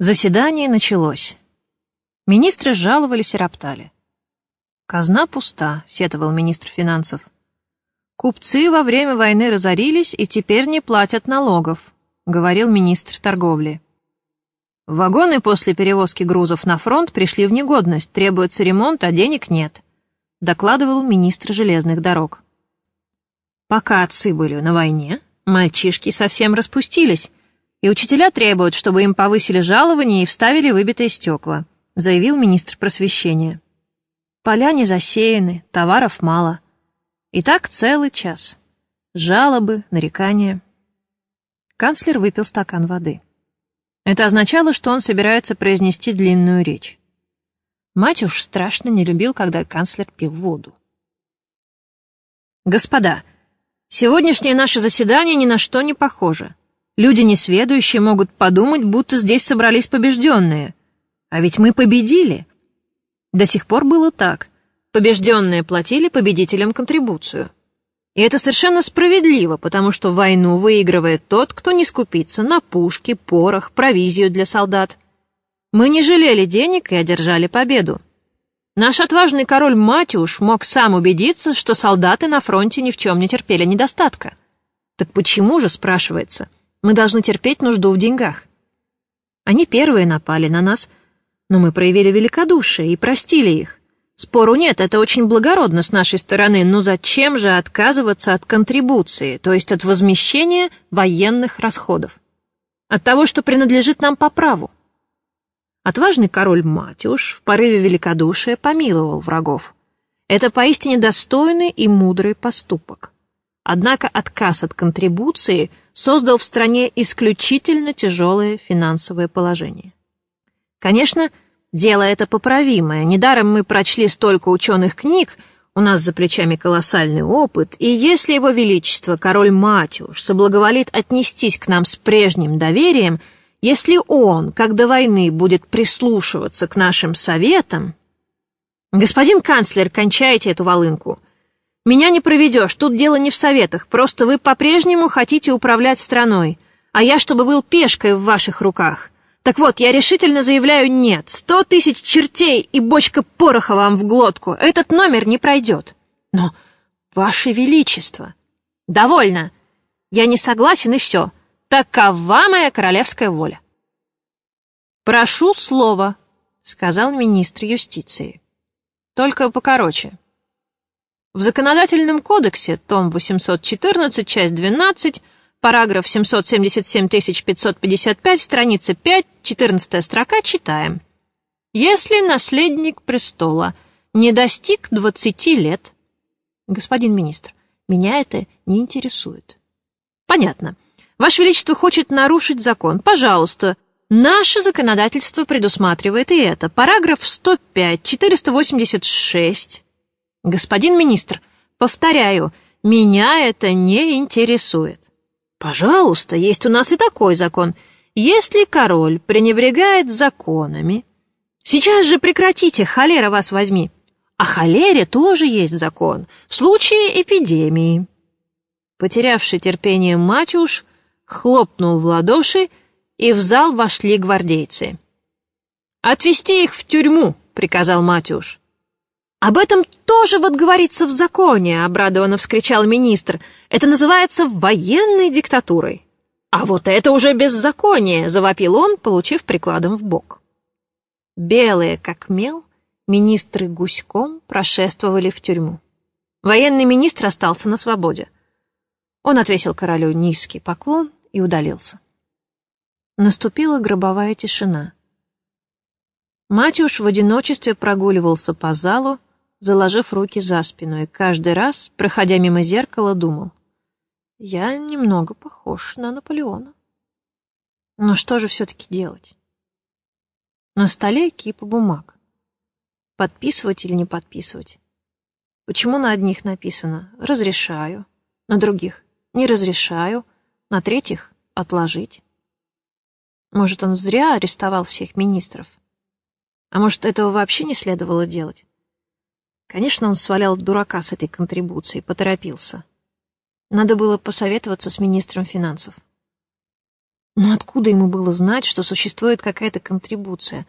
Заседание началось. Министры жаловались и роптали. «Казна пуста», — сетовал министр финансов. «Купцы во время войны разорились и теперь не платят налогов», — говорил министр торговли. «Вагоны после перевозки грузов на фронт пришли в негодность, требуется ремонт, а денег нет», — докладывал министр железных дорог. Пока отцы были на войне, мальчишки совсем распустились, и учителя требуют, чтобы им повысили жалование и вставили выбитые стекла», заявил министр просвещения. «Поля не засеяны, товаров мало. И так целый час. Жалобы, нарекания». Канцлер выпил стакан воды. Это означало, что он собирается произнести длинную речь. Мать уж страшно не любил, когда канцлер пил воду. «Господа, сегодняшнее наше заседание ни на что не похоже. Люди несведущие могут подумать, будто здесь собрались побежденные. А ведь мы победили. До сих пор было так. Побежденные платили победителям контрибуцию. И это совершенно справедливо, потому что войну выигрывает тот, кто не скупится на пушки, порох, провизию для солдат. Мы не жалели денег и одержали победу. Наш отважный король Матюш мог сам убедиться, что солдаты на фронте ни в чем не терпели недостатка. Так почему же, спрашивается, мы должны терпеть нужду в деньгах. Они первые напали на нас, но мы проявили великодушие и простили их. Спору нет, это очень благородно с нашей стороны, но зачем же отказываться от контрибуции, то есть от возмещения военных расходов? От того, что принадлежит нам по праву. Отважный король Матюш в порыве великодушия помиловал врагов. Это поистине достойный и мудрый поступок. Однако отказ от контрибуции создал в стране исключительно тяжелое финансовое положение. Конечно, дело это поправимое. Недаром мы прочли столько ученых книг, у нас за плечами колоссальный опыт, и если его величество, король Матюш, соблаговолит отнестись к нам с прежним доверием, если он, как до войны, будет прислушиваться к нашим советам... Господин канцлер, кончайте эту волынку. Меня не проведешь, тут дело не в советах, просто вы по-прежнему хотите управлять страной, а я, чтобы был пешкой в ваших руках. Так вот, я решительно заявляю нет, сто тысяч чертей и бочка пороха вам в глотку, этот номер не пройдет. Но, ваше величество... Довольно! Я не согласен и все. Такова моя королевская воля. «Прошу слова», — сказал министр юстиции. «Только покороче». В Законодательном кодексе, том 814, часть 12, параграф 777555, страница 5, 14 строка, читаем. Если наследник престола не достиг 20 лет... Господин министр, меня это не интересует. Понятно. Ваше Величество хочет нарушить закон. Пожалуйста, наше законодательство предусматривает и это. Параграф 105, 486, «Господин министр, повторяю, меня это не интересует». «Пожалуйста, есть у нас и такой закон. Если король пренебрегает законами...» «Сейчас же прекратите, холера вас возьми!» «О холере тоже есть закон, в случае эпидемии». Потерявший терпение Матюш хлопнул в ладоши, и в зал вошли гвардейцы. «Отвезти их в тюрьму», — приказал Матюш. «Об этом тоже вот говорится в законе», — обрадованно вскричал министр. «Это называется военной диктатурой». «А вот это уже беззаконие», — завопил он, получив прикладом в бок. Белые, как мел, министры гуськом прошествовали в тюрьму. Военный министр остался на свободе. Он отвесил королю низкий поклон и удалился. Наступила гробовая тишина. Матюш в одиночестве прогуливался по залу, заложив руки за спину, и каждый раз, проходя мимо зеркала, думал, «Я немного похож на Наполеона». Но что же все-таки делать? На столе кипа бумаг. Подписывать или не подписывать? Почему на одних написано «разрешаю», на других «не разрешаю», на третьих «отложить»? Может, он зря арестовал всех министров? А может, этого вообще не следовало делать? Конечно, он свалял дурака с этой контрибуцией, поторопился. Надо было посоветоваться с министром финансов. Но откуда ему было знать, что существует какая-то контрибуция?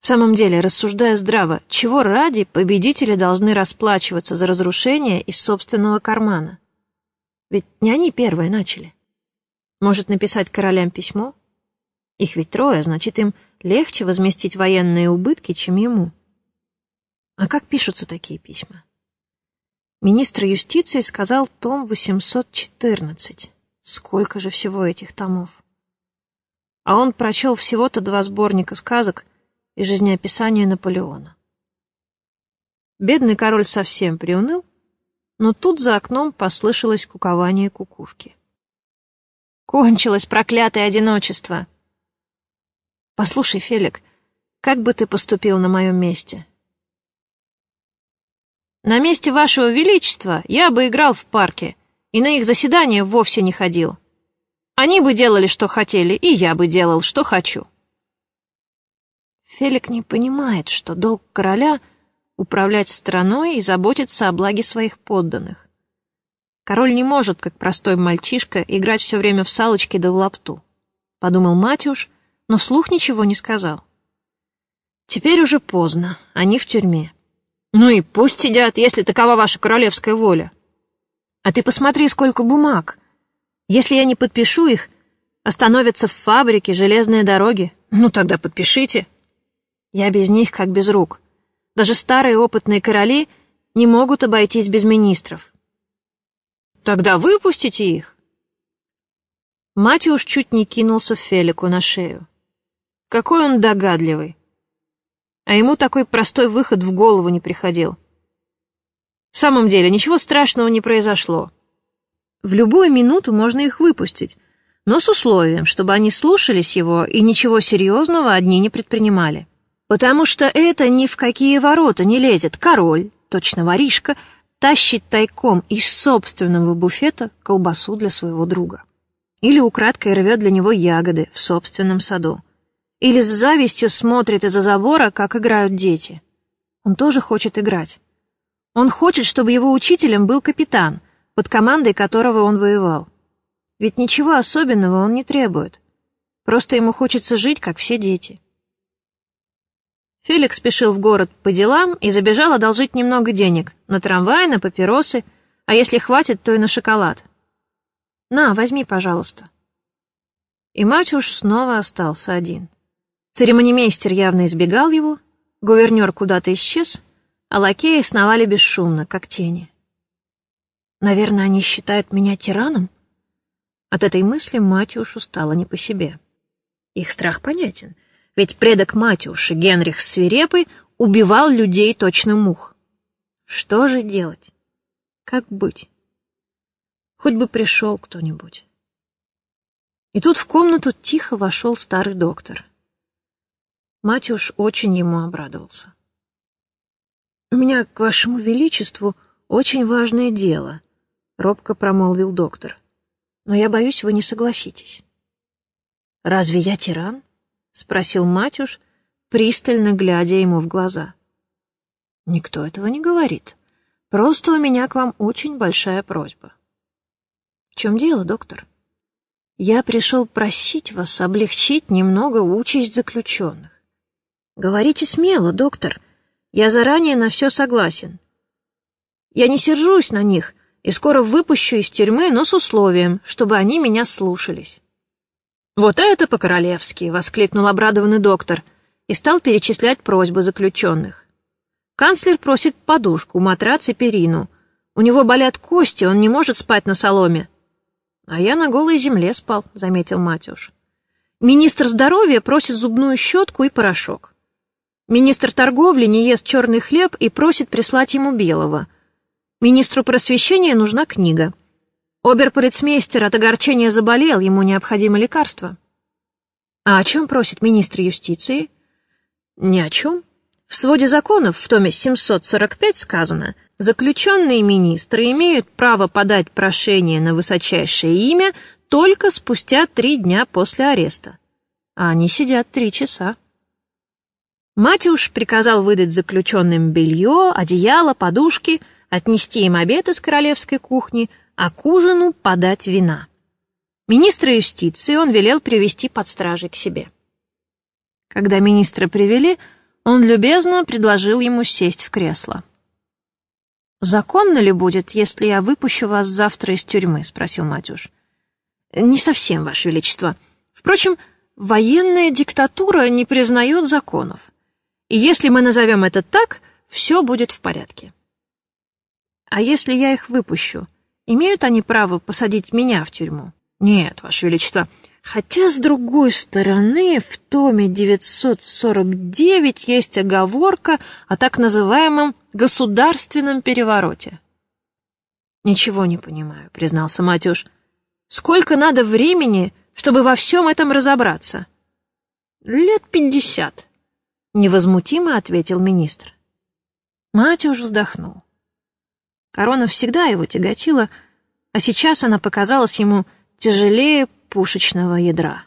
В самом деле, рассуждая здраво, чего ради победители должны расплачиваться за разрушение из собственного кармана? Ведь не они первые начали. Может, написать королям письмо? Их ведь трое, значит, им легче возместить военные убытки, чем ему. А как пишутся такие письма? Министр юстиции сказал том 814. Сколько же всего этих томов? А он прочел всего-то два сборника сказок и жизнеописание Наполеона. Бедный король совсем приуныл, но тут за окном послышалось кукование кукушки. Кончилось проклятое одиночество. Послушай, Фелик, как бы ты поступил на моем месте? На месте вашего величества я бы играл в парке и на их заседания вовсе не ходил. Они бы делали, что хотели, и я бы делал, что хочу. Фелик не понимает, что долг короля — управлять страной и заботиться о благе своих подданных. Король не может, как простой мальчишка, играть все время в салочки да в лапту. Подумал Матюш, но вслух ничего не сказал. Теперь уже поздно, они в тюрьме. Ну и пусть сидят, если такова ваша королевская воля. А ты посмотри, сколько бумаг. Если я не подпишу их, остановятся в фабрике, железные дороги. Ну тогда подпишите. Я без них как без рук. Даже старые опытные короли не могут обойтись без министров. Тогда выпустите их. Матюш чуть не кинулся в Фелику на шею. Какой он догадливый а ему такой простой выход в голову не приходил. В самом деле, ничего страшного не произошло. В любую минуту можно их выпустить, но с условием, чтобы они слушались его и ничего серьезного одни не предпринимали. Потому что это ни в какие ворота не лезет. Король, точно воришка, тащит тайком из собственного буфета колбасу для своего друга. Или украдкой рвет для него ягоды в собственном саду или с завистью смотрит из-за забора, как играют дети. Он тоже хочет играть. Он хочет, чтобы его учителем был капитан, под командой которого он воевал. Ведь ничего особенного он не требует. Просто ему хочется жить, как все дети. Феликс спешил в город по делам и забежал одолжить немного денег на трамвай, на папиросы, а если хватит, то и на шоколад. «На, возьми, пожалуйста». И мать уж снова остался один. Церемонимейстер явно избегал его, гувернер куда-то исчез, а лакеи сновали бесшумно, как тени. Наверное, они считают меня тираном? От этой мысли Матюшу стало не по себе. Их страх понятен, ведь предок Матюши, Генрих Свирепый, убивал людей точно мух. Что же делать? Как быть? Хоть бы пришел кто-нибудь. И тут в комнату тихо вошел старый доктор — Матюш очень ему обрадовался. «У меня к вашему величеству очень важное дело», — робко промолвил доктор. «Но я боюсь, вы не согласитесь». «Разве я тиран?» — спросил Матюш, пристально глядя ему в глаза. «Никто этого не говорит. Просто у меня к вам очень большая просьба». «В чем дело, доктор?» «Я пришел просить вас облегчить немного участь заключенных. Говорите смело, доктор. Я заранее на все согласен. Я не сержусь на них и скоро выпущу из тюрьмы, но с условием, чтобы они меня слушались. Вот это по-королевски, воскликнул обрадованный доктор и стал перечислять просьбы заключенных. Канцлер просит подушку, матрац и перину. У него болят кости, он не может спать на соломе. А я на голой земле спал, заметил Матюш. Министр здоровья просит зубную щетку и порошок. Министр торговли не ест черный хлеб и просит прислать ему белого. Министру просвещения нужна книга. Оберполицмейстер от огорчения заболел, ему необходимо лекарство. А о чем просит министр юстиции? Ни о чем. В своде законов в томе 745 сказано, заключенные министры имеют право подать прошение на высочайшее имя только спустя три дня после ареста. А они сидят три часа. Матюш приказал выдать заключенным белье, одеяло, подушки, отнести им обед из королевской кухни, а к ужину подать вина. Министра юстиции он велел привести под стражей к себе. Когда министра привели, он любезно предложил ему сесть в кресло. «Законно ли будет, если я выпущу вас завтра из тюрьмы?» — спросил Матюш. «Не совсем, Ваше Величество. Впрочем, военная диктатура не признает законов. И если мы назовем это так, все будет в порядке». «А если я их выпущу, имеют они право посадить меня в тюрьму?» «Нет, Ваше Величество. Хотя, с другой стороны, в томе 949 есть оговорка о так называемом государственном перевороте. «Ничего не понимаю», — признался Матюш. «Сколько надо времени, чтобы во всем этом разобраться?» «Лет пятьдесят», — невозмутимо ответил министр. Матюш вздохнул. Корона всегда его тяготила, а сейчас она показалась ему тяжелее пушечного ядра.